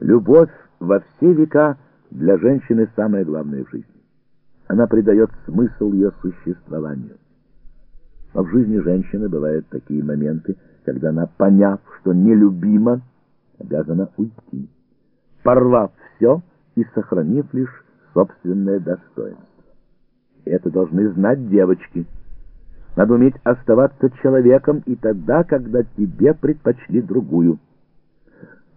Любовь во все века для женщины самое главное в жизни. Она придает смысл ее существованию. Но в жизни женщины бывают такие моменты, когда она, поняв, что нелюбима, обязана уйти, порвав все и сохранив лишь собственное достоинство. И это должны знать девочки. Надо уметь оставаться человеком и тогда, когда тебе предпочли другую.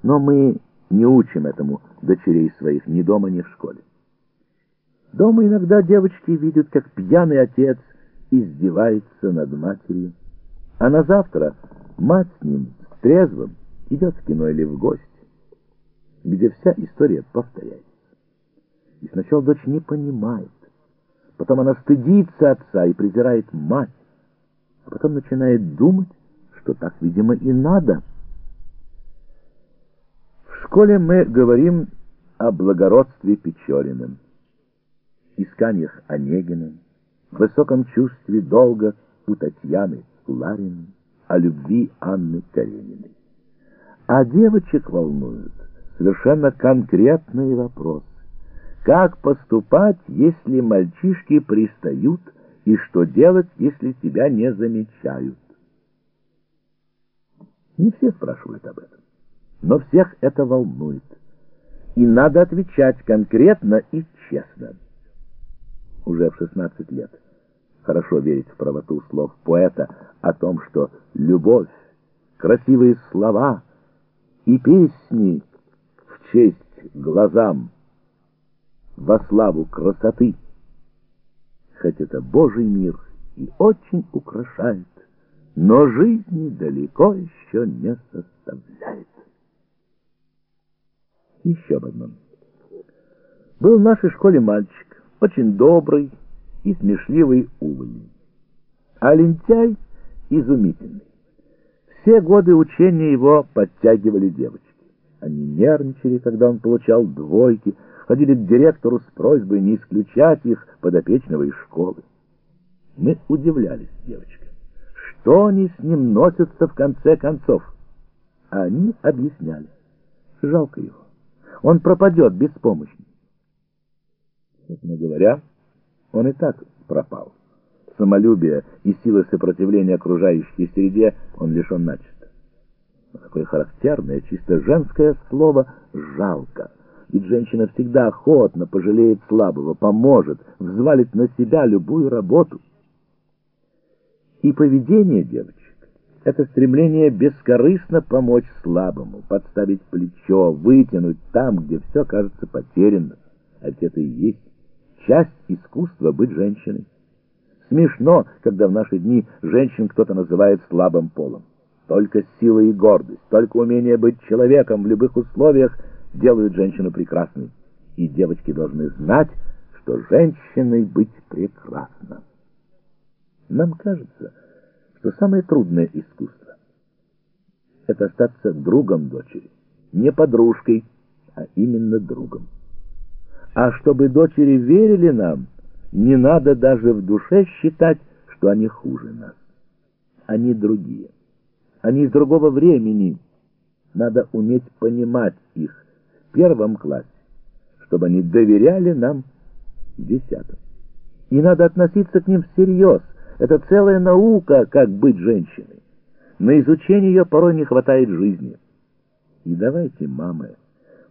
Но мы не учим этому дочерей своих ни дома, ни в школе. Дома иногда девочки видят, как пьяный отец издевается над матерью, а на завтра мать с ним, с трезвым, идет в кино или в гости, где вся история повторяется. И сначала дочь не понимает, потом она стыдится отца и презирает мать, а потом начинает думать, что так, видимо, и надо – школе мы говорим о благородстве Печориным, исканиях Онегина, высоком чувстве долга у Татьяны Лариной, о любви Анны Карениной. А девочек волнуют совершенно конкретные вопросы. Как поступать, если мальчишки пристают, и что делать, если тебя не замечают? Не все спрашивают об этом но всех это волнует. И надо отвечать конкретно и честно. Уже в 16 лет хорошо верить в правоту слов поэта о том, что любовь, красивые слова и песни в честь глазам во славу красоты, хоть это Божий мир и очень украшает, но жизни далеко еще не составляет еще об. Был в нашей школе мальчик, очень добрый и смешливый увольень. А лентяй изумительный. Все годы учения его подтягивали девочки. Они нервничали, когда он получал двойки, ходили к директору с просьбой не исключать их подопечного из школы. Мы удивлялись девочкам, что они с ним носятся в конце концов. А они объясняли. Жалко его он пропадет беспомощно. Честно говоря, он и так пропал. Самолюбие и силы сопротивления окружающей среде он лишен начисто. Но какое характерное, чисто женское слово «жалко». Ведь женщина всегда охотно пожалеет слабого, поможет, взвалит на себя любую работу. И поведение девочек это стремление бескорыстно помочь слабому, подставить плечо, вытянуть там, где все кажется потерянным. А ведь это и есть часть искусства быть женщиной. Смешно, когда в наши дни женщин кто-то называет слабым полом. Только сила и гордость, только умение быть человеком в любых условиях делают женщину прекрасной. И девочки должны знать, что женщиной быть прекрасно. Нам кажется, что самое трудное искусство — это остаться другом дочери, не подружкой, а именно другом. А чтобы дочери верили нам, не надо даже в душе считать, что они хуже нас. Они другие. Они из другого времени. Надо уметь понимать их в первом классе, чтобы они доверяли нам в десятом. И надо относиться к ним всерьез, это целая наука, как быть женщиной. На изучение ее порой не хватает жизни. И давайте, мамы,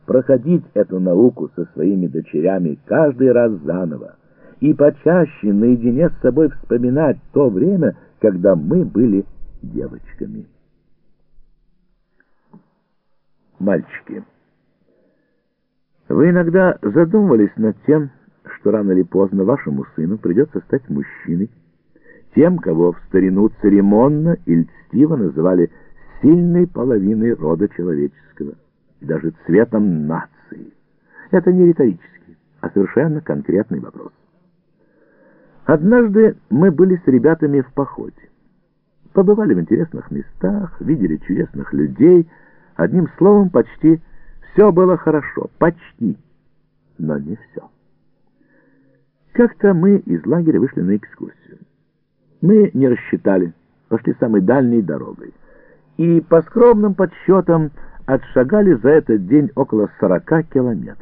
проходить эту науку со своими дочерями каждый раз заново и почаще наедине с собой вспоминать то время, когда мы были девочками. Мальчики, вы иногда задумывались над тем, что рано или поздно вашему сыну придется стать мужчиной, тем, кого в старину церемонно и льстиво называли сильной половиной рода человеческого, и даже цветом нации. Это не риторический, а совершенно конкретный вопрос. Однажды мы были с ребятами в походе. Побывали в интересных местах, видели чудесных людей. Одним словом, почти все было хорошо. Почти. Но не все. Как-то мы из лагеря вышли на экскурсию. Мы не рассчитали, пошли самой дальней дорогой. И по скромным подсчетам отшагали за этот день около 40 километров.